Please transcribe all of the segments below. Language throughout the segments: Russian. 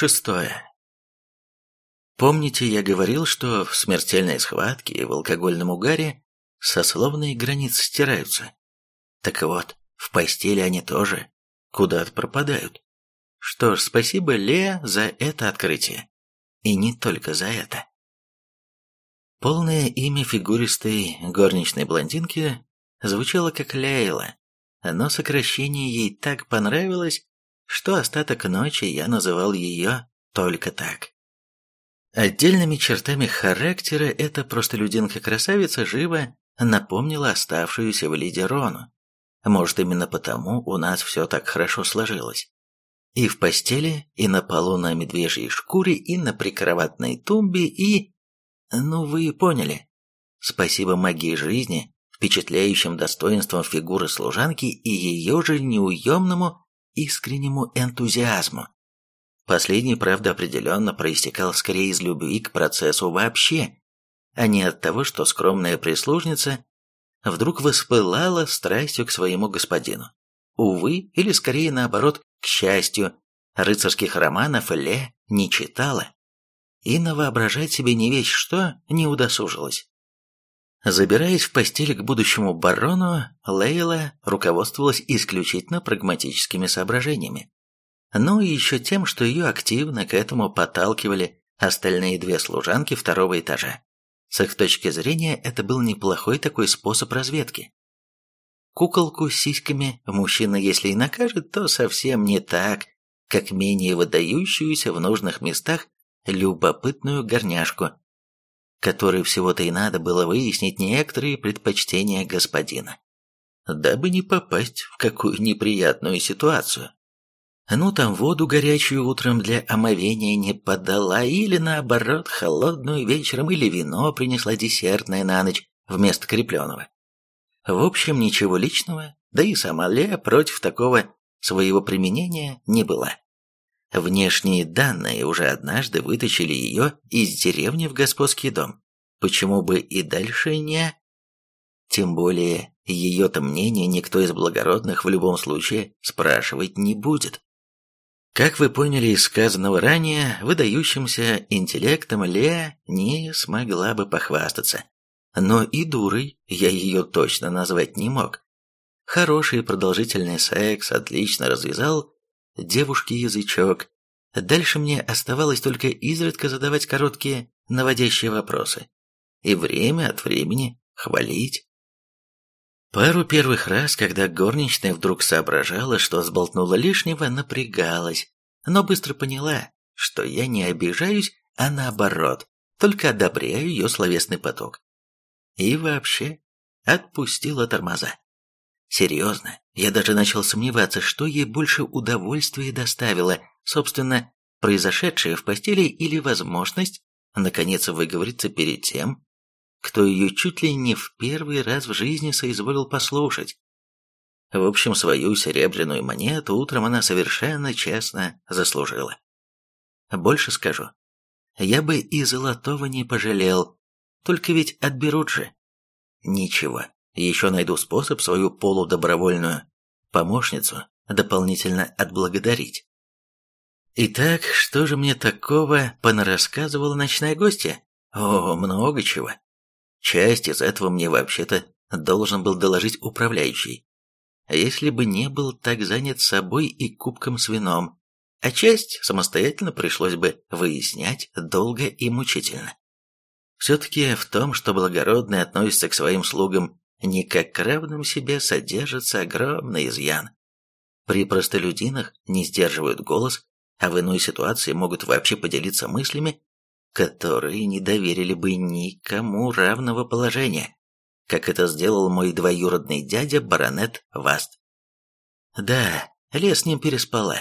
Шестое. Помните, я говорил, что в смертельной схватке и в алкогольном угаре сословные границы стираются? Так вот, в постели они тоже куда-то пропадают. Что ж, спасибо Ле за это открытие. И не только за это. Полное имя фигуристой горничной блондинки звучало как Лейла, но сокращение ей так понравилось, что остаток ночи я называл ее только так. Отдельными чертами характера эта простолюдинка-красавица живо напомнила оставшуюся в Лиде Рону. Может, именно потому у нас все так хорошо сложилось. И в постели, и на полу на медвежьей шкуре, и на прикроватной тумбе, и... Ну, вы поняли. Спасибо магии жизни, впечатляющим достоинством фигуры служанки и ее же неуемному искреннему энтузиазму. Последний, правда, определенно проистекал скорее из любви к процессу вообще, а не от того, что скромная прислужница вдруг воспылала страстью к своему господину. Увы, или скорее наоборот, к счастью, рыцарских романов Ле не читала и навоображать себе не весь что не удосужилась. Забираясь в постель к будущему барону, Лейла руководствовалась исключительно прагматическими соображениями. Ну и еще тем, что ее активно к этому подталкивали остальные две служанки второго этажа. С их точки зрения, это был неплохой такой способ разведки. Куколку с сиськами мужчина, если и накажет, то совсем не так, как менее выдающуюся в нужных местах любопытную горняшку, которой всего-то и надо было выяснить некоторые предпочтения господина, дабы не попасть в какую неприятную ситуацию. Ну там воду горячую утром для омовения не подала, или наоборот, холодную вечером, или вино принесла десертное на ночь вместо крепленого. В общем, ничего личного, да и сама Лея против такого своего применения не была. Внешние данные уже однажды вытащили ее из деревни в господский дом. Почему бы и дальше не... Тем более, ее-то мнение никто из благородных в любом случае спрашивать не будет. Как вы поняли из сказанного ранее, выдающимся интеллектом Леа не смогла бы похвастаться. Но и дурой я ее точно назвать не мог. Хороший продолжительный секс отлично развязал девушке язычок. Дальше мне оставалось только изредка задавать короткие наводящие вопросы. И время от времени хвалить. Пару первых раз, когда горничная вдруг соображала, что сболтнула лишнего, напрягалась, но быстро поняла, что я не обижаюсь, а наоборот, только одобряю ее словесный поток. И вообще, отпустила тормоза. Серьезно, я даже начал сомневаться, что ей больше удовольствия доставило, собственно, произошедшее в постели или возможность, наконец, выговориться перед тем, кто ее чуть ли не в первый раз в жизни соизволил послушать. В общем, свою серебряную монету утром она совершенно честно заслужила. Больше скажу, я бы и золотого не пожалел, только ведь отберут же. Ничего, еще найду способ свою полудобровольную помощницу дополнительно отблагодарить. Итак, что же мне такого понарассказывала ночная гостья? О, много чего. Часть из этого мне вообще-то должен был доложить управляющий. Если бы не был так занят собой и кубком с вином, а часть самостоятельно пришлось бы выяснять долго и мучительно. Все-таки в том, что благородные относятся к своим слугам не как к равным себе, содержится огромный изъян. При простолюдинах не сдерживают голос, а в иной ситуации могут вообще поделиться мыслями которые не доверили бы никому равного положения, как это сделал мой двоюродный дядя баронет Васт. Да, лес с ним переспала,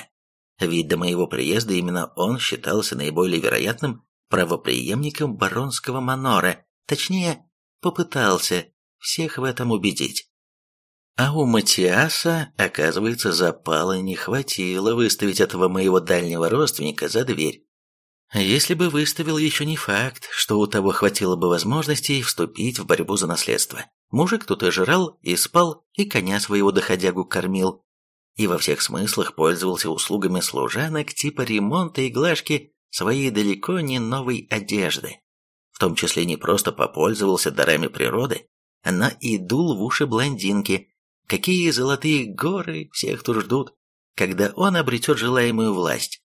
ведь до моего приезда именно он считался наиболее вероятным правопреемником баронского манора, точнее, попытался всех в этом убедить. А у Матиаса, оказывается, запала не хватило выставить этого моего дальнего родственника за дверь. Если бы выставил, еще не факт, что у того хватило бы возможностей вступить в борьбу за наследство. Мужик тут и жрал, и спал, и коня своего доходягу кормил. и во всех смыслах пользовался услугами служанок типа ремонта и глажки своей далеко не новой одежды. В том числе не просто попользовался дарами природы, но и дул в уши блондинки, какие золотые горы всех тут ждут, когда он обретет желаемую власть.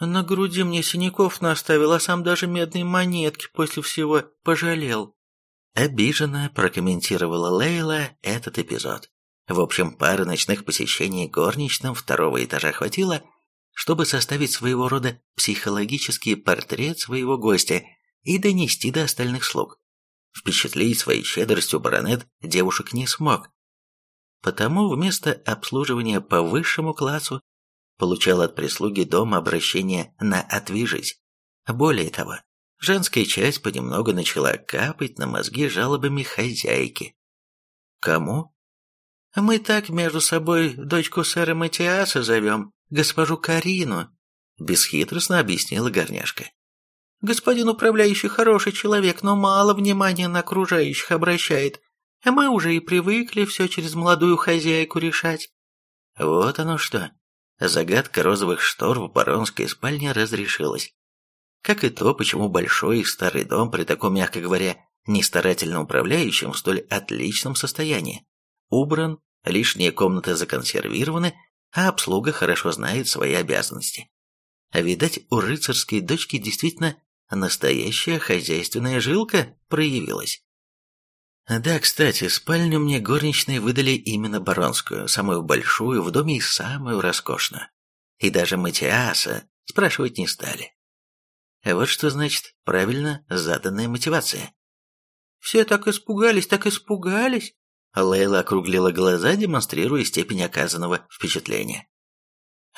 На груди мне синяков наставил, а сам даже медные монетки после всего пожалел. Обиженно прокомментировала Лейла этот эпизод. В общем, пары ночных посещений горничным второго этажа хватило, чтобы составить своего рода психологический портрет своего гостя и донести до остальных слуг. Впечатлить своей щедростью баронет девушек не смог. Потому вместо обслуживания по высшему классу получал от прислуги дома обращение на «отвяжись». Более того, женская часть понемногу начала капать на мозги жалобами хозяйки. Кому? Мы так между собой дочку сэра Матиаса зовем, госпожу Карину, бесхитростно объяснила горняшка. Господин управляющий хороший человек, но мало внимания на окружающих обращает. А мы уже и привыкли все через молодую хозяйку решать. Вот оно что. Загадка розовых штор в баронской спальне разрешилась. Как и то, почему большой и старый дом при таком, мягко говоря, нестарательно управляющем в столь отличном состоянии. Убран, лишние комнаты законсервированы, а обслуга хорошо знает свои обязанности. А видать, у рыцарской дочки действительно настоящая хозяйственная жилка проявилась. Да, кстати, спальню мне горничные выдали именно баронскую, самую большую в доме и самую роскошную. И даже Матиаса спрашивать не стали. Вот что значит правильно заданная мотивация. Все так испугались, так испугались. Лейла округлила глаза, демонстрируя степень оказанного впечатления.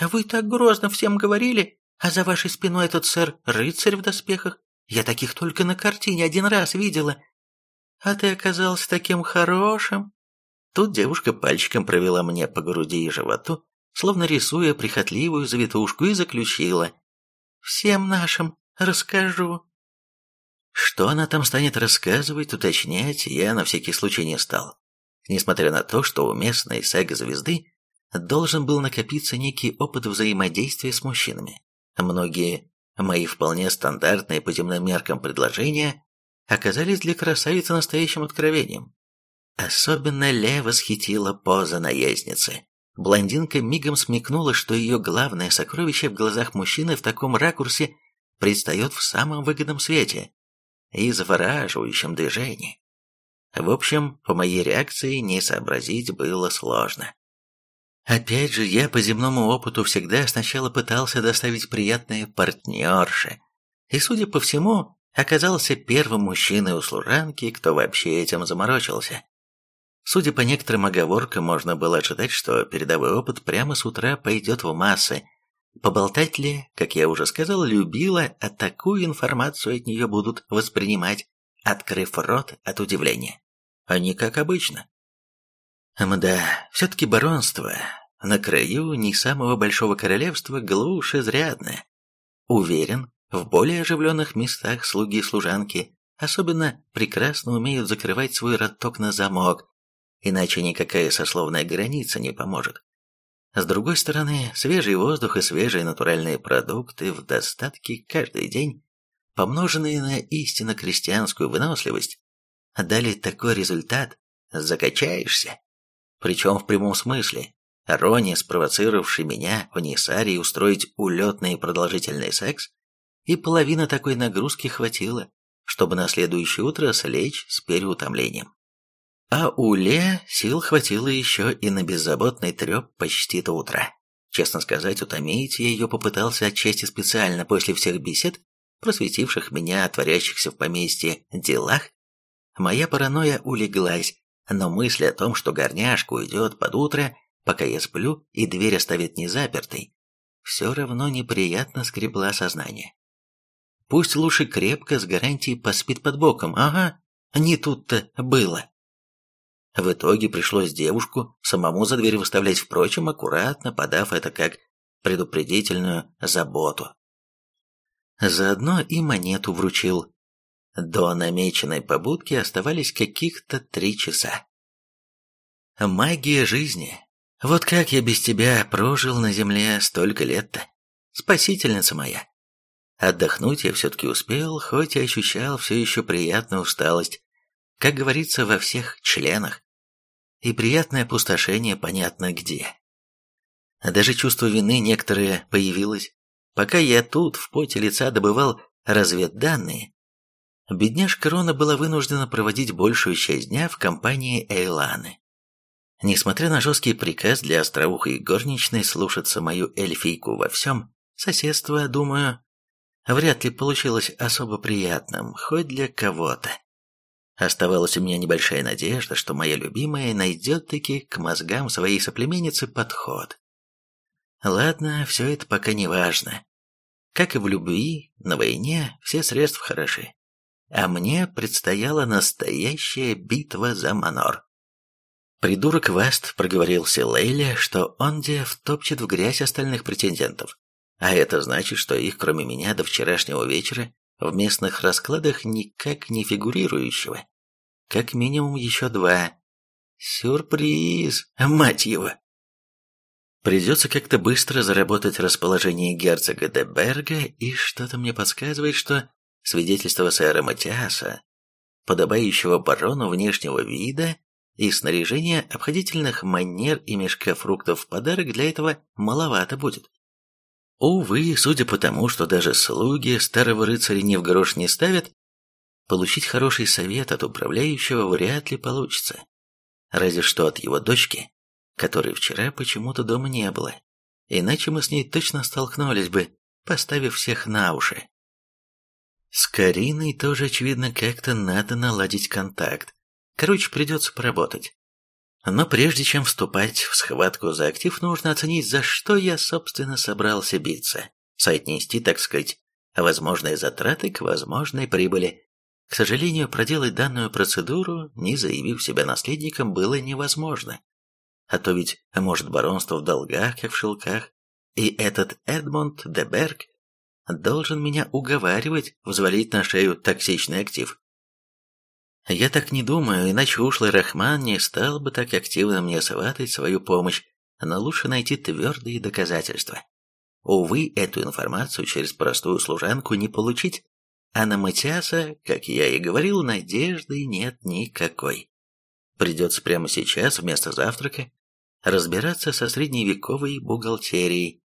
«Вы так грозно всем говорили, а за вашей спиной этот сэр-рыцарь в доспехах. Я таких только на картине один раз видела. А ты оказался таким хорошим. Тут девушка пальчиком провела мне по груди и животу, словно рисуя прихотливую завитушку, и заключила. «Всем нашим расскажу». Что она там станет рассказывать, уточнять, я на всякий случай не стал. Несмотря на то, что у местной сага-звезды должен был накопиться некий опыт взаимодействия с мужчинами. Многие мои вполне стандартные по земным меркам предложения оказались для красавицы настоящим откровением. Особенно Ле восхитила поза наездницы. Блондинка мигом смекнула, что ее главное сокровище в глазах мужчины в таком ракурсе предстает в самом выгодном свете и завораживающем движении. В общем, по моей реакции не сообразить было сложно. Опять же, я по земному опыту всегда сначала пытался доставить приятное партнерше, и, судя по всему, оказался первым мужчиной у служанки, кто вообще этим заморочился. Судя по некоторым оговоркам, можно было ожидать, что передовой опыт прямо с утра пойдет в массы. Поболтать ли, как я уже сказал, любила, а такую информацию от нее будут воспринимать, открыв рот от удивления. А не как обычно. Мда, все-таки баронство на краю не самого большого королевства глушь изрядная. Уверен, в более оживленных местах слуги и служанки особенно прекрасно умеют закрывать свой роток на замок, иначе никакая сословная граница не поможет. С другой стороны, свежий воздух и свежие натуральные продукты в достатке каждый день, помноженные на истинно крестьянскую выносливость, дали такой результат, закачаешься. Причем в прямом смысле. Рони, спровоцировавший меня в Нисарии устроить улетный продолжительный секс, и половина такой нагрузки хватило, чтобы на следующее утро слечь с переутомлением. А у Ле сил хватило еще и на беззаботный треп почти до утра. Честно сказать, утомить я ее попытался отчасти специально после всех бесед, просветивших меня о творящихся в поместье делах. Моя паранойя улеглась, но мысль о том, что горняшка уйдет под утро, пока я сплю, и дверь оставит незапертой, все равно неприятно скребла сознание. Пусть лучше крепко, с гарантией поспит под боком. Ага, не тут-то было. В итоге пришлось девушку самому за дверь выставлять, впрочем, аккуратно подав это как предупредительную заботу. Заодно и монету вручил. До намеченной побудки оставались каких-то три часа. Магия жизни. Вот как я без тебя прожил на земле столько лет-то, спасительница моя. Отдохнуть я все-таки успел, хоть и ощущал все еще приятную усталость, как говорится, во всех членах. И приятное опустошение понятно где. Даже чувство вины некоторое появилось. Пока я тут в поте лица добывал разведданные, бедняжка Рона была вынуждена проводить большую часть дня в компании Эйланы. Несмотря на жесткий приказ для остроухой горничной слушаться мою эльфийку во всем, соседство, думаю, вряд ли получилось особо приятным, хоть для кого-то. Оставалась у меня небольшая надежда, что моя любимая найдет-таки к мозгам своей соплеменницы подход. Ладно, все это пока не важно. Как и в любви, на войне все средства хороши. А мне предстояла настоящая битва за Манор. Придурок Васт проговорился Лейле, что Онди втопчет в грязь остальных претендентов. А это значит, что их, кроме меня, до вчерашнего вечера в местных раскладах никак не фигурирующего. Как минимум еще два. Сюрприз, мать его! Придется как-то быстро заработать расположение герцога де Берга, и что-то мне подсказывает, что свидетельство сэра Матиаса, подобающего барону внешнего вида, и снаряжение обходительных манер и мешка фруктов в подарок для этого маловато будет. Увы, судя по тому, что даже слуги старого рыцаря ни в грош не ставят, получить хороший совет от управляющего вряд ли получится. Разве что от его дочки, которой вчера почему-то дома не было. Иначе мы с ней точно столкнулись бы, поставив всех на уши. С Кариной тоже, очевидно, как-то надо наладить контакт. Короче, придется поработать. Но прежде чем вступать в схватку за актив, нужно оценить, за что я, собственно, собрался биться. Соотнести, так сказать, возможные затраты к возможной прибыли. К сожалению, проделать данную процедуру, не заявив себя наследником, было невозможно. А то ведь, может, баронство в долгах, как в шелках, и этот Эдмонд де Берг должен меня уговаривать взвалить на шею токсичный актив. Я так не думаю, иначе ушлый Рахман не стал бы так активно мне сватать свою помощь, но лучше найти твердые доказательства. Увы, эту информацию через простую служанку не получить, а на Матиаса, как я и говорил, надежды нет никакой. Придется прямо сейчас, вместо завтрака, разбираться со средневековой бухгалтерией.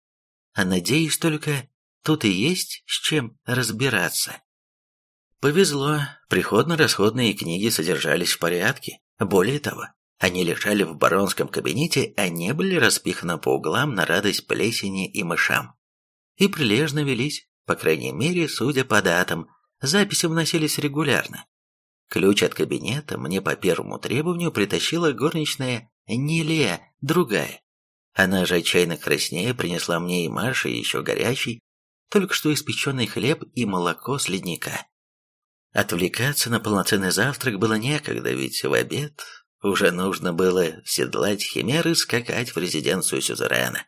А надеюсь только, тут и есть с чем разбираться. Повезло, приходно-расходные книги содержались в порядке. Более того, они лежали в баронском кабинете, а не были распиханы по углам на радость плесени и мышам. И прилежно велись, по крайней мере, судя по датам, записи вносились регулярно. Ключ от кабинета мне по первому требованию притащила горничная Нелия, другая. Она же отчаянно краснее принесла мне и Маше еще горячий, только что испеченный хлеб и молоко с ледника. Отвлекаться на полноценный завтрак было некогда, ведь в обед уже нужно было седлать химеры и скакать в резиденцию Сюзерена.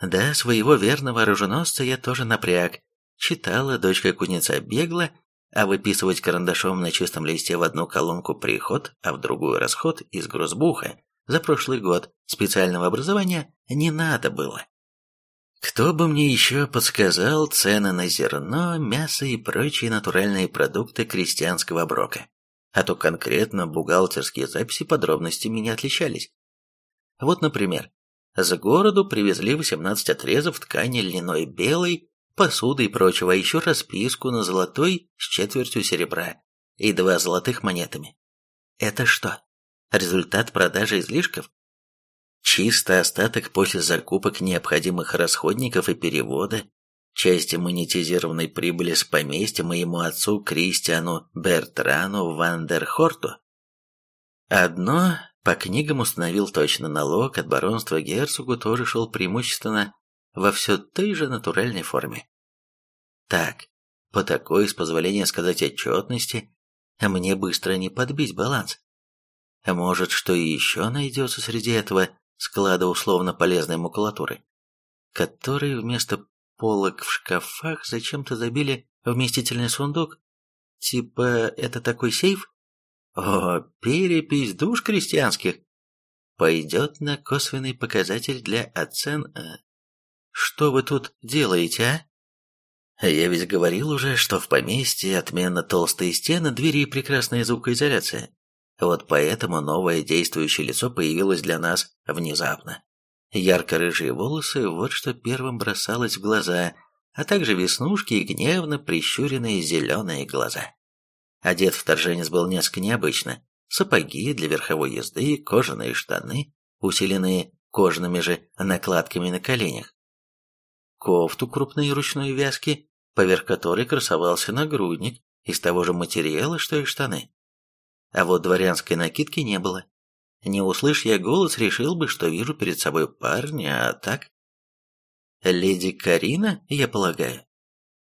Да, своего верного оруженосца я тоже напряг. Читала дочка кузнеца бегла, а выписывать карандашом на чистом листе в одну колонку приход, а в другую расход из грузбуха за прошлый год специального образования не надо было. Кто бы мне еще подсказал цены на зерно, мясо и прочие натуральные продукты крестьянского оброка? А то конкретно бухгалтерские записи подробностями не отличались. Вот, например, с городу привезли 18 отрезов ткани льняной белой, посуды и прочего, а еще расписку на золотой с четвертью серебра и два золотых монетами. Это что? Результат продажи излишков? Чисто остаток после закупок необходимых расходников и перевода части монетизированной прибыли с поместья моему отцу Кристиану Бертрану Вандерхорту. Одно по книгам установил точно налог от баронства герцогу тоже шел преимущественно во все той же натуральной форме. Так, по такой, с позволения сказать отчетности, мне быстро не подбить баланс. Может, что и еще найдется среди этого склада условно полезной макулатуры, которые вместо полок в шкафах зачем-то забили вместительный сундук. Типа это такой сейф? О, перепись душ крестьянских. пойдет на косвенный показатель для оцен... Э, что вы тут делаете, а? Я ведь говорил уже, что в поместье отменно толстые стены, двери и прекрасная звукоизоляция. Вот поэтому новое действующее лицо появилось для нас внезапно. Ярко-рыжие волосы – вот что первым бросалось в глаза, а также веснушки и гневно прищуренные зеленые глаза. Одет вторженец был несколько необычно. Сапоги для верховой езды, кожаные штаны, усиленные кожаными же накладками на коленях. Кофту крупной ручной вязки, поверх которой красовался нагрудник из того же материала, что и штаны. А вот дворянской накидки не было. Не услышь я голос, решил бы, что вижу перед собой парня, а так... Леди Карина, я полагаю.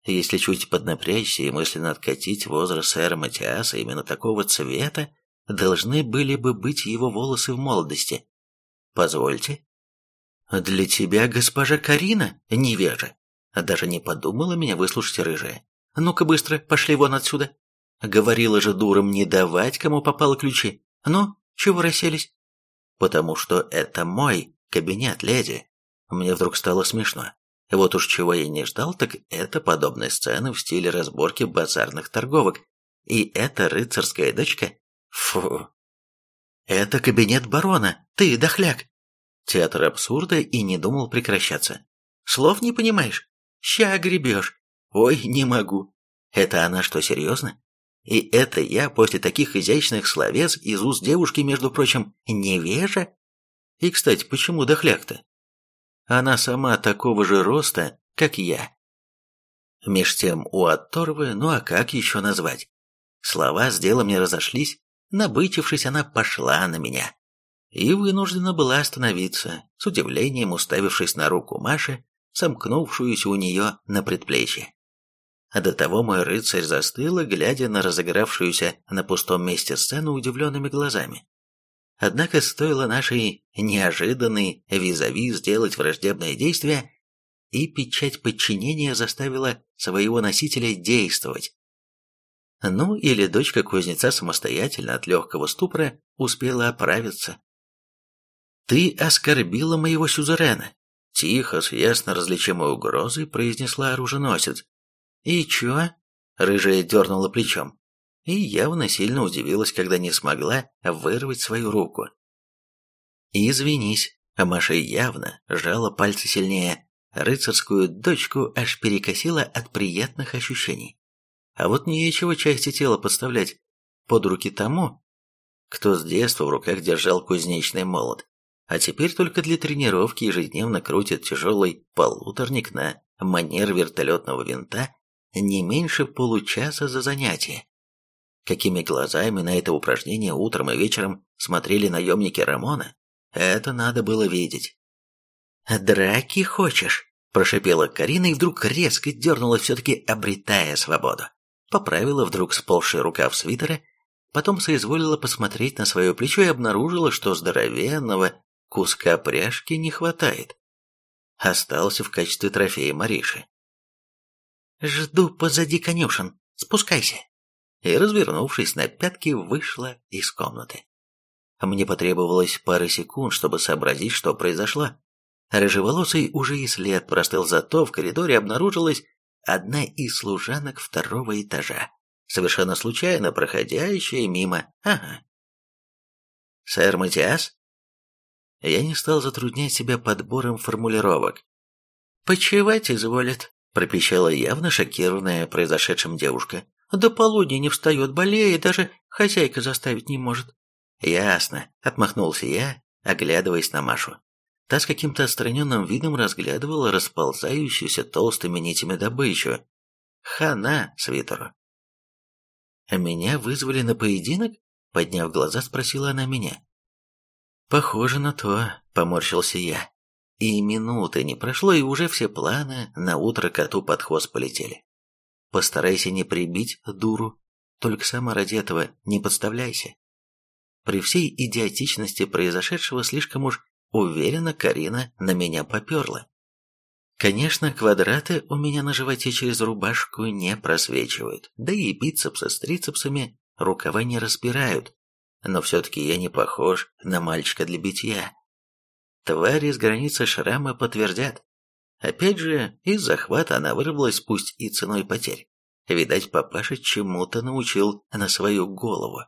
Если чуть поднапрячься и мысленно откатить возраст сэра Матиаса именно такого цвета, должны были бы быть его волосы в молодости. Позвольте. Для тебя, госпожа Карина, невежа. Даже не подумала меня выслушать рыжая. Ну-ка быстро, пошли вон отсюда. Говорила же дурам не давать, кому попало ключи. Ну, чего расселись? Потому что это мой кабинет, леди. Мне вдруг стало смешно. Вот уж чего я не ждал, так это подобной сцены в стиле разборки базарных торговок. И эта рыцарская дочка? Фу. Это кабинет барона, ты дохляк. Театр абсурда и не думал прекращаться. Слов не понимаешь? Ща гребешь. Ой, не могу. Это она что, серьезно? И это я после таких изящных словес из уст девушки, между прочим, невежа? И, кстати, почему дохляк-то? Она сама такого же роста, как я. Меж тем у Атторвы, ну а как еще назвать? Слова с делом не разошлись, набычившись, она пошла на меня. И вынуждена была остановиться, с удивлением уставившись на руку Маши, сомкнувшуюся у нее на предплечье. А до того мой рыцарь застыл, глядя на разыгравшуюся на пустом месте сцену удивленными глазами. Однако стоило нашей неожиданной визави сделать враждебное действие, и печать подчинения заставила своего носителя действовать. Ну, или дочка кузнеца самостоятельно от легкого ступора успела оправиться. «Ты оскорбила моего сюзерена», — тихо, с ясно различимой угрозой произнесла оруженосец. «И чё?» — рыжая дернула плечом. И явно сильно удивилась, когда не смогла вырвать свою руку. «Извинись», а Маша явно сжала пальцы сильнее. Рыцарскую дочку аж перекосила от приятных ощущений. А вот нечего части тела подставлять под руки тому, кто с детства в руках держал кузнечный молот, а теперь только для тренировки ежедневно крутит тяжелый полуторник на манер вертолетного винта не меньше получаса за занятие. Какими глазами на это упражнение утром и вечером смотрели наемники Рамона, это надо было видеть. «Драки хочешь?» – прошипела Карина и вдруг резко дернула, все-таки обретая свободу. Поправила вдруг сползший рукав свитера, потом соизволила посмотреть на свое плечо и обнаружила, что здоровенного куска пряжки не хватает. Остался в качестве трофея Мариши. «Жду позади конюшен. Спускайся!» И, развернувшись на пятки, вышла из комнаты. Мне потребовалось пара секунд, чтобы сообразить, что произошло. Рыжеволосый уже и след простыл, зато в коридоре обнаружилась одна из служанок второго этажа, совершенно случайно проходящая мимо. Ага. «Сэр Матиас?» Я не стал затруднять себя подбором формулировок. «Почевать изволит», пропищала явно шокированная произошедшим девушка. «До полудня не встает, болеет, даже хозяйка заставить не может». «Ясно», — отмахнулся я, оглядываясь на Машу. Та с каким-то отстраненным видом разглядывала расползающуюся толстыми нитями добычу. Хана свитеру. «Меня вызвали на поединок?» — подняв глаза, спросила она меня. «Похоже на то», — поморщился я. И минуты не прошло, и уже все планы на утро коту под хвост полетели. Постарайся не прибить дуру, только сама ради этого не подставляйся. При всей идиотичности произошедшего слишком уж уверенно Карина на меня поперла. Конечно, квадраты у меня на животе через рубашку не просвечивают, да и бицепсы с трицепсами рукава не распирают. но все-таки я не похож на мальчика для битья. Твари с границы шрама подтвердят. Опять же, из захвата она вырвалась пусть и ценой потерь. Видать, папаша чему-то научил на свою голову.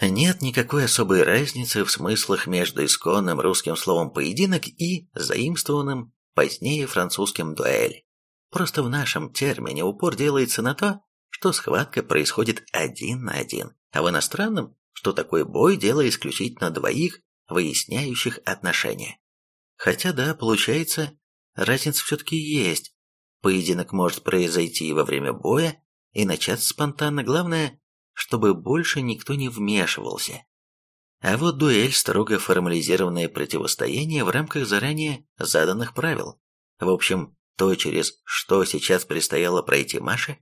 Нет никакой особой разницы в смыслах между исконным русским словом «поединок» и заимствованным позднее французским «дуэль». Просто в нашем термине упор делается на то, что схватка происходит один на один, а в иностранном, что такой бой – дело исключительно двоих, выясняющих отношения. Хотя да, получается, разница все-таки есть. Поединок может произойти во время боя и начаться спонтанно, главное, чтобы больше никто не вмешивался. А вот дуэль – строго формализированное противостояние в рамках заранее заданных правил. В общем, то, через что сейчас предстояло пройти Маше,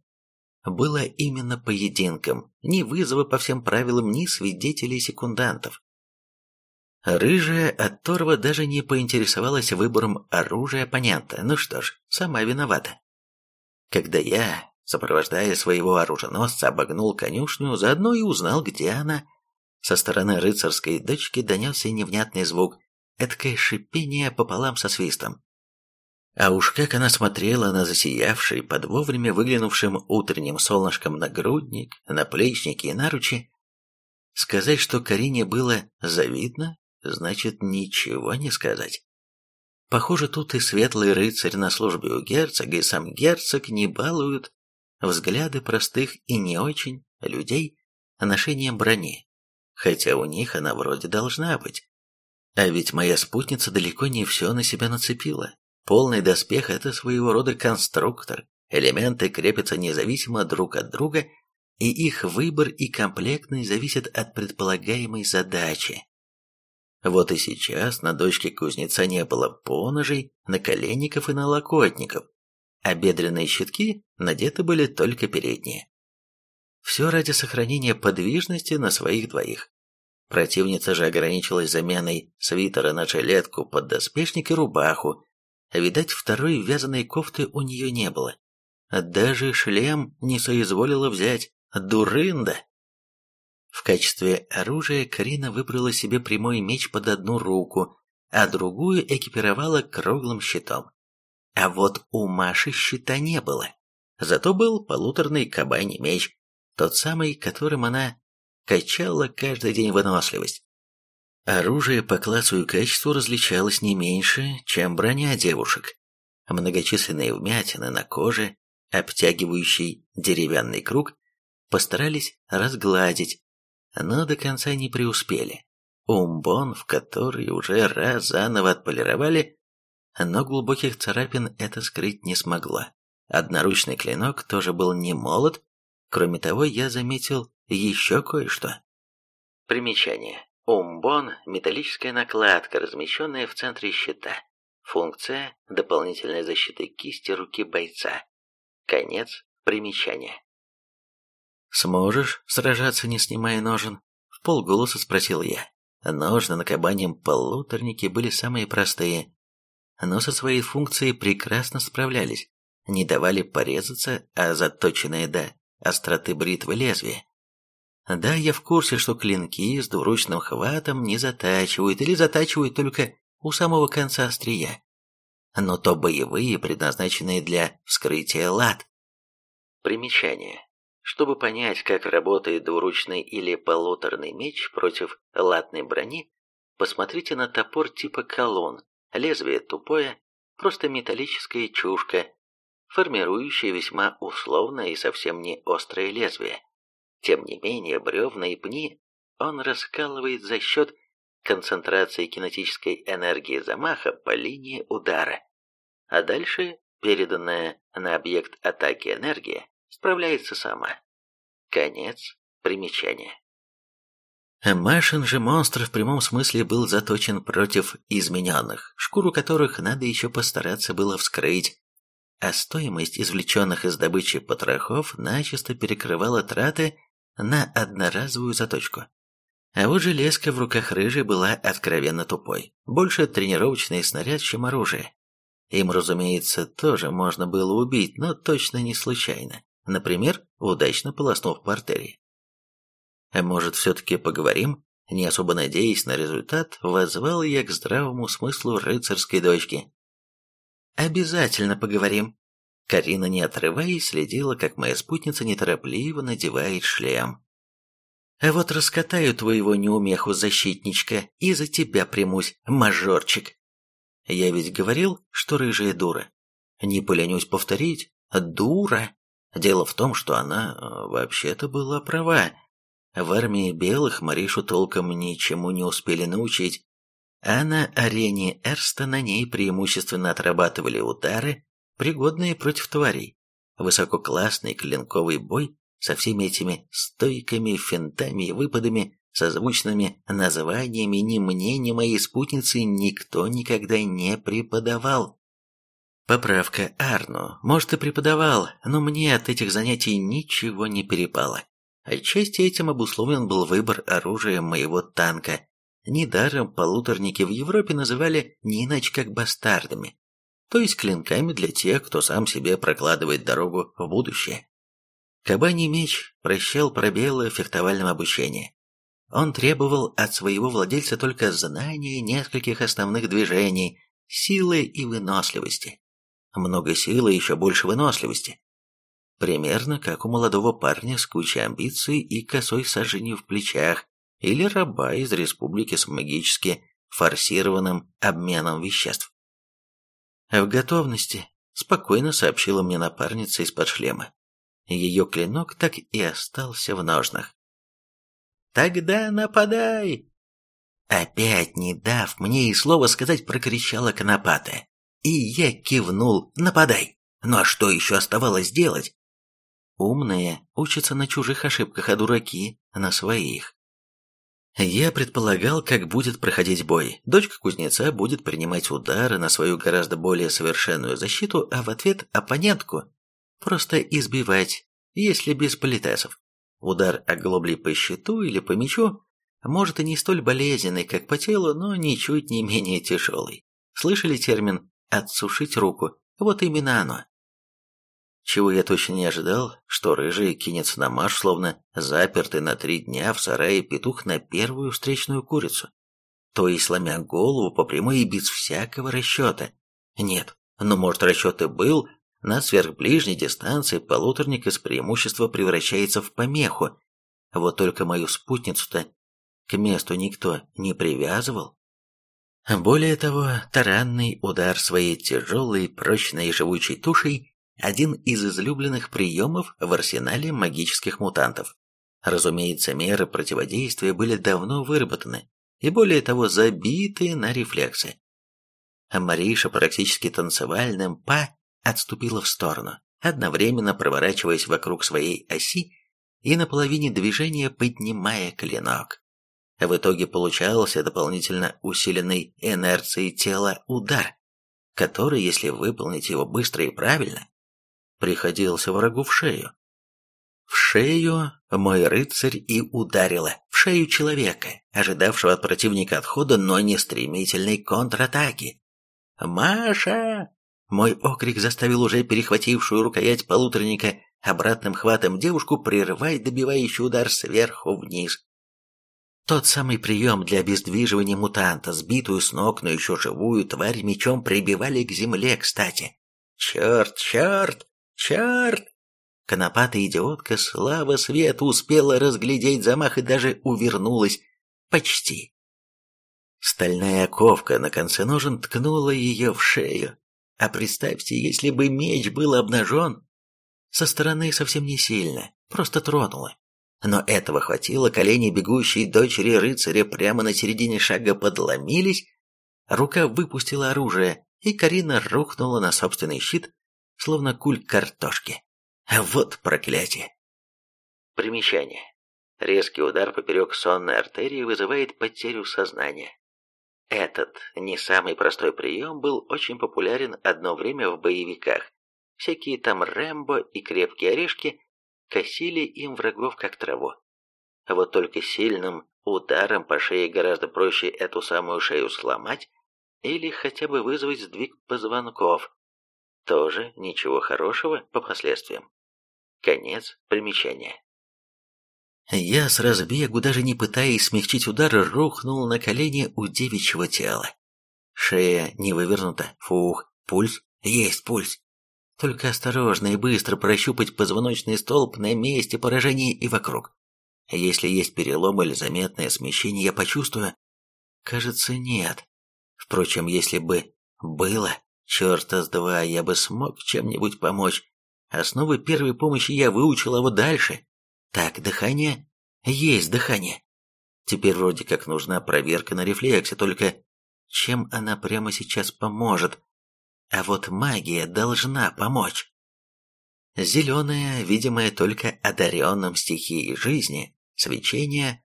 было именно поединком, ни вызова по всем правилам, ни свидетелей-секундантов. Рыжая от Торва даже не поинтересовалась выбором оружия оппонента. Ну что ж, сама виновата. Когда я, сопровождая своего оруженосца, обогнул конюшню, заодно и узнал, где она, со стороны рыцарской дочки донесся невнятный звук, эткое шипение пополам со свистом. А уж как она смотрела на засиявший под вовремя выглянувшим утренним солнышком нагрудник, наплечники и наручи. Сказать, что Карине было завидно, значит ничего не сказать. Похоже, тут и светлый рыцарь на службе у герцога, и сам герцог не балуют взгляды простых и не очень людей ношением брони, хотя у них она вроде должна быть. А ведь моя спутница далеко не все на себя нацепила. Полный доспех – это своего рода конструктор. Элементы крепятся независимо друг от друга, и их выбор и комплектность зависят от предполагаемой задачи. Вот и сейчас на дочке кузнеца не было поножей, наколенников и налокотников, а бедренные щитки надеты были только передние. Все ради сохранения подвижности на своих двоих. Противница же ограничилась заменой свитера на жилетку, поддоспешник и рубаху, Видать, второй вязаной кофты у нее не было. Даже шлем не соизволила взять. Дурында! В качестве оружия Карина выбрала себе прямой меч под одну руку, а другую экипировала круглым щитом. А вот у Маши щита не было. Зато был полуторный кабаний меч, тот самый, которым она качала каждый день выносливость. Оружие по классу и качеству различалось не меньше, чем броня девушек. Многочисленные вмятины на коже, обтягивающий деревянный круг, постарались разгладить, но до конца не преуспели. Умбон, в который уже раз заново отполировали, но глубоких царапин это скрыть не смогло. Одноручный клинок тоже был не молод, кроме того, я заметил еще кое-что. Примечание. Умбон – металлическая накладка, размещенная в центре щита. Функция – дополнительной защиты кисти руки бойца. Конец примечания. «Сможешь сражаться, не снимая ножен?» – в полголоса спросил я. Ножны на кабанем полуторнике были самые простые, но со своей функцией прекрасно справлялись, не давали порезаться, а заточенные до остроты бритвы лезвия да, я в курсе, что клинки с двуручным хватом не затачивают или затачивают только у самого конца острия. Но то боевые, предназначенные для вскрытия лад. Примечание. Чтобы понять, как работает двуручный или полуторный меч против латной брони, посмотрите на топор типа колонн. Лезвие тупое, просто металлическая чушка, формирующая весьма условное и совсем не острое лезвие. Тем не менее, бревна и пни он раскалывает за счет концентрации кинетической энергии замаха по линии удара. А дальше переданная на объект атаки энергия справляется сама. Конец примечания. Машин же монстр в прямом смысле был заточен против измененных, шкуру которых надо еще постараться было вскрыть, а стоимость извлеченных из добычи потрохов начисто перекрывала траты на одноразовую заточку. А вот железка в руках рыжей была откровенно тупой. Больше тренировочный снаряд, чем оружие. Им, разумеется, тоже можно было убить, но точно не случайно. Например, удачно полоснув по артерии. Может, все-таки поговорим? Не особо надеясь на результат, воззвал я к здравому смыслу рыцарской дочки. «Обязательно поговорим». Карина, не отрываясь, следила, как моя спутница неторопливо надевает шлем. «А вот раскатаю твоего неумеху, защитничка, и за тебя примусь, мажорчик». Я ведь говорил, что рыжая дура. Не поленюсь повторить, дура. Дело в том, что она э, вообще-то была права. В армии белых Маришу толком ничему не успели научить, а на арене Эрста на ней преимущественно отрабатывали удары, пригодные против тварей. Высококлассный клинковый бой со всеми этими стойками, финтами и выпадами, созвучными названиями ни мне, ни моей спутнице никто никогда не преподавал. Поправка Арну, может и преподавал, но мне от этих занятий ничего не перепало. Отчасти этим обусловлен был выбор оружия моего танка. Недаром полуторники в Европе называли не иначе как бастардами, то есть клинками для тех, кто сам себе прокладывает дорогу в будущее. Кабаний меч прощал пробелы в фехтовальном обучении. Он требовал от своего владельца только знания нескольких основных движений, силы и выносливости. Много силы и еще больше выносливости. Примерно как у молодого парня с кучей амбиций и косой саженью в плечах, или раба из республики с магически форсированным обменом веществ. В готовности, спокойно сообщила мне напарница из-под шлема. Ее клинок так и остался в ножнах. «Тогда нападай!» Опять не дав мне и слова сказать, прокричала Конопатая. И я кивнул «Нападай!» Ну а что еще оставалось делать? Умные учатся на чужих ошибках, а дураки — на своих. Я предполагал, как будет проходить бой. Дочка кузнеца будет принимать удары на свою гораздо более совершенную защиту, а в ответ оппонентку просто избивать, если без политесов. Удар оглоблей по щиту или по мечу может и не столь болезненный, как по телу, но ничуть не менее тяжелый. Слышали термин «отсушить руку»? Вот именно оно. Чего я точно не ожидал, что рыжий кинется на марш, словно запертый на три дня в сарае петух на первую встречную курицу. То есть сломя голову по прямой и без всякого расчета. Нет, ну может расчет и был, на сверхближней дистанции полуторник из преимущества превращается в помеху. Вот только мою спутницу-то к месту никто не привязывал. Более того, таранный удар своей тяжелой, прочной и живучей тушей один из излюбленных приемов в арсенале магических мутантов. Разумеется, меры противодействия были давно выработаны и более того забиты на рефлексы. Мариша практически танцевальным па отступила в сторону, одновременно проворачиваясь вокруг своей оси и на половине движения поднимая клинок. В итоге получался дополнительно усиленный инерцией тела удар, который, если выполнить его быстро и правильно, приходился врагу в шею. В шею мой рыцарь и ударила, в шею человека, ожидавшего от противника отхода, но не стремительной контратаки. «Маша!» Мой окрик заставил уже перехватившую рукоять полуторника обратным хватом девушку прервать добивающий удар сверху вниз. Тот самый прием для обездвиживания мутанта, сбитую с ног, но еще живую тварь мечом прибивали к земле, кстати. «Черт, черт! Черт! Конопатая идиотка, слава свету, успела разглядеть замах и даже увернулась. Почти. Стальная оковка на конце ножен ткнула ее в шею. А представьте, если бы меч был обнажен, со стороны совсем не сильно, просто тронула. Но этого хватило, колени бегущей дочери рыцаря прямо на середине шага подломились, рука выпустила оружие, и Карина рухнула на собственный щит, словно куль картошки. Вот проклятие. Примечание. Резкий удар поперек сонной артерии вызывает потерю сознания. Этот не самый простой прием был очень популярен одно время в боевиках. Всякие там Рэмбо и крепкие орешки косили им врагов как траву. А вот только сильным ударом по шее гораздо проще эту самую шею сломать или хотя бы вызвать сдвиг позвонков, тоже ничего хорошего по последствиям. Конец примечания. Я с разбегу, даже не пытаясь смягчить удар, рухнул на колени у девичьего тела. Шея не вывернута. Фух, пульс? Есть пульс. Только осторожно и быстро прощупать позвоночный столб на месте поражения и вокруг. Если есть перелом или заметное смещение, я почувствую. Кажется, нет. Впрочем, если бы было, черта с два, я бы смог чем-нибудь помочь. Основы первой помощи я выучил, а вот дальше... Так, дыхание? Есть дыхание. Теперь вроде как нужна проверка на рефлексе, только чем она прямо сейчас поможет? А вот магия должна помочь. Зеленое, видимое только одаренным стихией жизни, свечение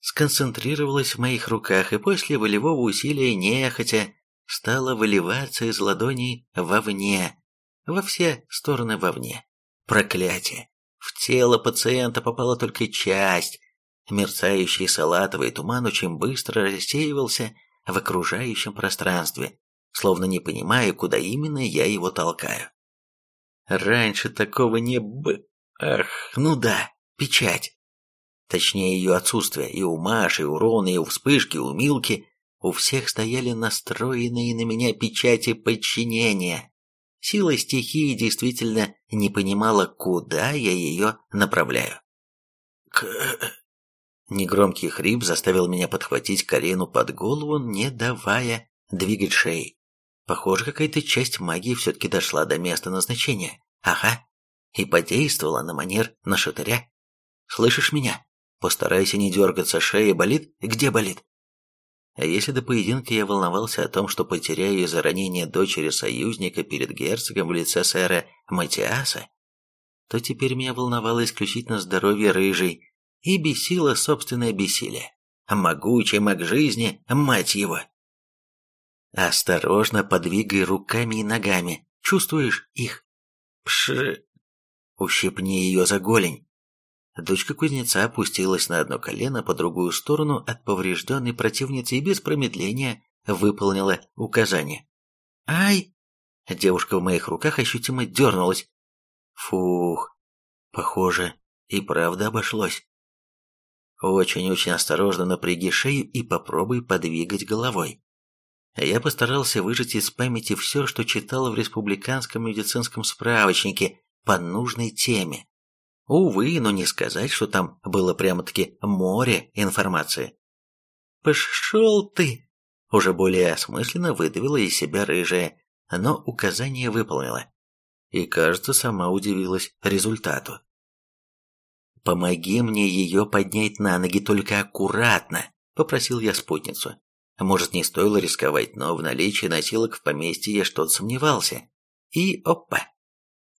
сконцентрировалось в моих руках и после волевого усилия нехотя стало выливаться из ладоней вовне, во все стороны вовне. Проклятие! В тело пациента попала только часть. Мерцающий салатовый туман очень быстро рассеивался в окружающем пространстве, словно не понимая, куда именно я его толкаю. Раньше такого не бы... Ах, ну да, печать. Точнее, ее отсутствие и у Маши, и у Роны, и у Вспышки, и у Милки. У всех стояли настроенные на меня печати подчинения. Сила стихии действительно не понимала, куда я ее направляю. К... Негромкий хрип заставил меня подхватить Карину под голову, не давая двигать шеей. Похоже, какая-то часть магии все-таки дошла до места назначения. Ага. И подействовала на манер на шатыря. Слышишь меня? Постарайся не дергаться, шея болит? Где болит? А если до поединка я волновался о том, что потеряю из-за ранения дочери союзника перед герцогом в лице сэра Матиаса, то теперь меня волновало исключительно здоровье рыжей и бесило собственное бессилие. Могучий маг жизни, мать его! Осторожно подвигай руками и ногами. Чувствуешь их? Пш! Ущипни ее за голень. Дочка кузнеца опустилась на одно колено по другую сторону от поврежденной противницы и без промедления выполнила указание. «Ай!» Девушка в моих руках ощутимо дернулась. Фух, похоже, и правда обошлось. Очень-очень осторожно напряги шею и попробуй подвигать головой. Я постарался выжать из памяти все, что читал в республиканском медицинском справочнике по нужной теме. Увы, но не сказать, что там было прямо-таки море информации. «Пошел ты!» Уже более осмысленно выдавила из себя рыжая, но указание выполнила. И, кажется, сама удивилась результату. «Помоги мне ее поднять на ноги, только аккуратно», — попросил я спутницу. Может, не стоило рисковать, но в наличии носилок в поместье я что-то сомневался. И опа!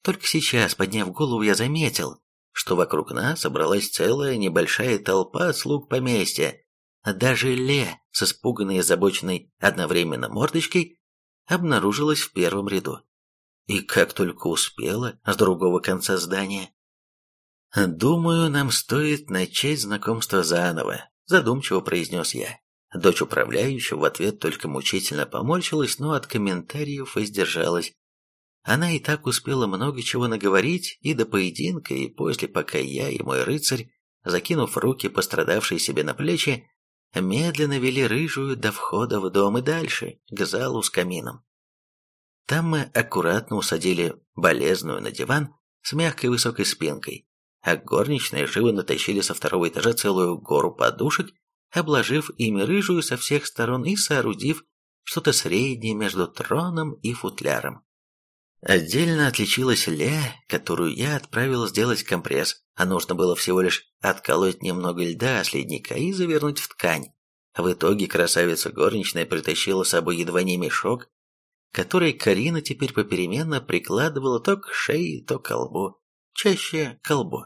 Только сейчас, подняв голову, я заметил, что вокруг нас собралась целая небольшая толпа слуг поместья. Даже Ле с испуганной и озабоченной одновременно мордочкой обнаружилась в первом ряду. И как только успела с другого конца здания. «Думаю, нам стоит начать знакомство заново», – задумчиво произнес я. Дочь управляющего в ответ только мучительно поморщилась, но от комментариев воздержалась. Она и так успела много чего наговорить и до поединка, и после, пока я и мой рыцарь, закинув руки пострадавшей себе на плечи, медленно вели рыжую до входа в дом и дальше, к залу с камином. Там мы аккуратно усадили болезную на диван с мягкой высокой спинкой, а горничные живо натащили со второго этажа целую гору подушек, обложив ими рыжую со всех сторон и соорудив что-то среднее между троном и футляром. Отдельно отличилась Ле, которую я отправил сделать компресс, а нужно было всего лишь отколоть немного льда с ледника и завернуть в ткань. В итоге красавица горничная притащила с собой едва не мешок, который Карина теперь попеременно прикладывала то к шее, то к колбу, чаще к колбу.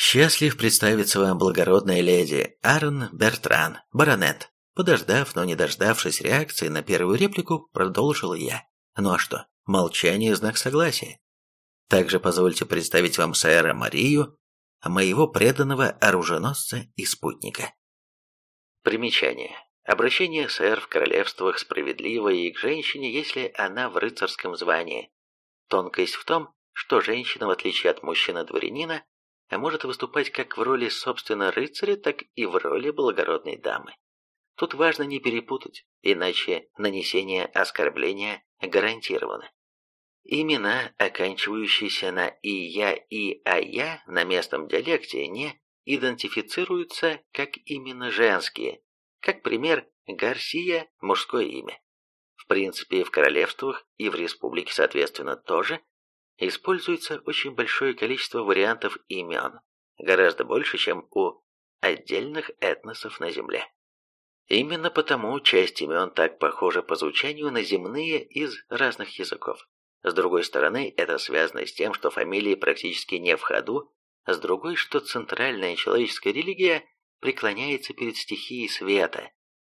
«Счастлив представиться вам, благородная леди Арн Бертран, баронет». Подождав, но не дождавшись реакции на первую реплику, продолжил я. «Ну а что? Молчание – знак согласия. Также позвольте представить вам сэра Марию, моего преданного оруженосца и спутника. Примечание. Обращение сэр в королевствах справедливо и к женщине, если она в рыцарском звании. Тонкость в том, что женщина, в отличие от мужчины-дворянина, а может выступать как в роли собственно рыцаря, так и в роли благородной дамы. Тут важно не перепутать, иначе нанесение оскорбления гарантировано. Имена, оканчивающиеся на «и-я» и «а-я» на местном диалекте не идентифицируются как именно женские, как пример Гарсия – мужское имя. В принципе, в королевствах и в республике, соответственно, тоже используется очень большое количество вариантов имен, гораздо больше, чем у отдельных этносов на Земле. Именно потому часть имен так похожа по звучанию на земные из разных языков. С другой стороны, это связано с тем, что фамилии практически не в ходу, а с другой, что центральная человеческая религия преклоняется перед стихией света,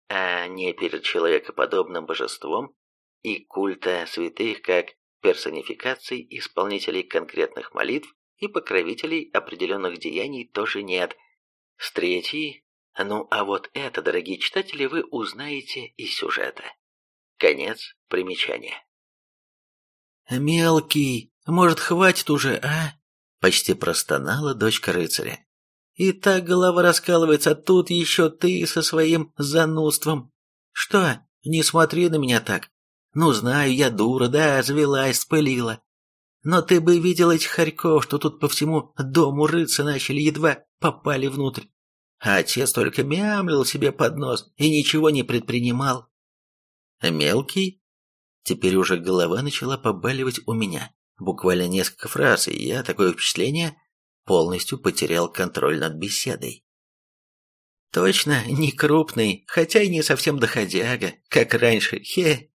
а не перед человекоподобным божеством, и культа святых как персонификаций исполнителей конкретных молитв и покровителей определенных деяний тоже нет. С третьей, ну а вот это, дорогие читатели, вы узнаете из сюжета. Конец примечания. «Мелкий, может, хватит уже, а?» Почти простонала дочка рыцаря. «И так голова раскалывается, а тут еще ты со своим занудством. Что, не смотри на меня так. Ну, знаю, я дура, да, завелась, спылила. Но ты бы видел этих хорьков, что тут по всему дому рыться начали, едва попали внутрь. А отец только мямлил себе под нос и ничего не предпринимал. Мелкий? Теперь уже голова начала побаливать у меня. Буквально несколько фраз, и я, такое впечатление, полностью потерял контроль над беседой. Точно, не крупный, хотя и не совсем доходяга, как раньше, хе.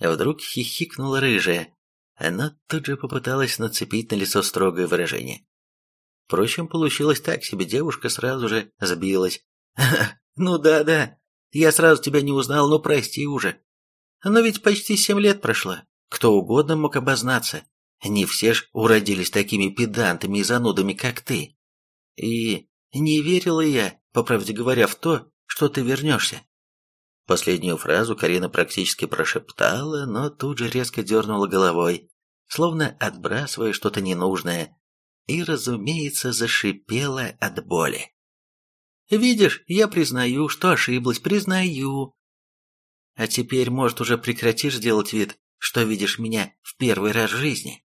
Вдруг хихикнула рыжая. Она тут же попыталась нацепить на лицо строгое выражение. Впрочем, получилось так себе, девушка сразу же сбилась. «Ну да-да, я сразу тебя не узнал, ну прости уже. Но ведь почти семь лет прошло, кто угодно мог обознаться. Не все ж уродились такими педантами и занудами, как ты. И не верила я, по правде говоря, в то, что ты вернешься. Последнюю фразу Карина практически прошептала, но тут же резко дернула головой, словно отбрасывая что-то ненужное, и, разумеется, зашипела от боли. «Видишь, я признаю, что ошиблась, признаю. А теперь, может, уже прекратишь делать вид, что видишь меня в первый раз в жизни?»